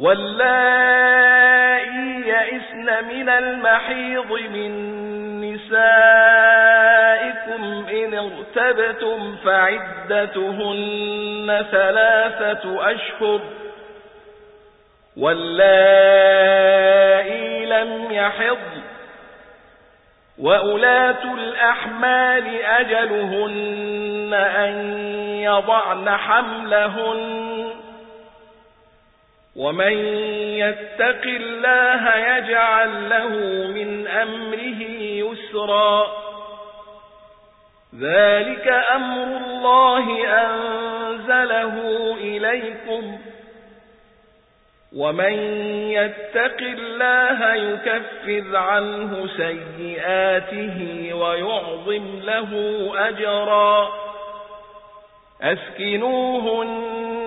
واللائي يئسن من المحيض من نسائكم إن ارتبتم فعدتهن ثلاثة أشهر واللائي لم يحض وأولاة الأحمال أجلهن أن يضعن حملهن ومن يتق الله يجعل له من أمره يسرا ذلك أمر الله أنزله إليكم ومن يتق الله يكفر عنه سيئاته ويعظم له أجرا أسكنوهن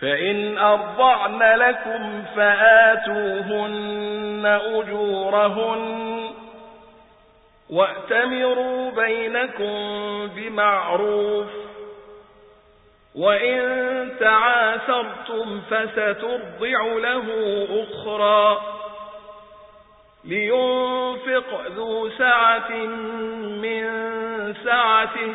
فإن أرضعن لكم فآتوهن أجورهن وأتمروا بينكم بمعروف وإن تعاسرتم فسترضع له أخرى لينفق ذو سعة من سعته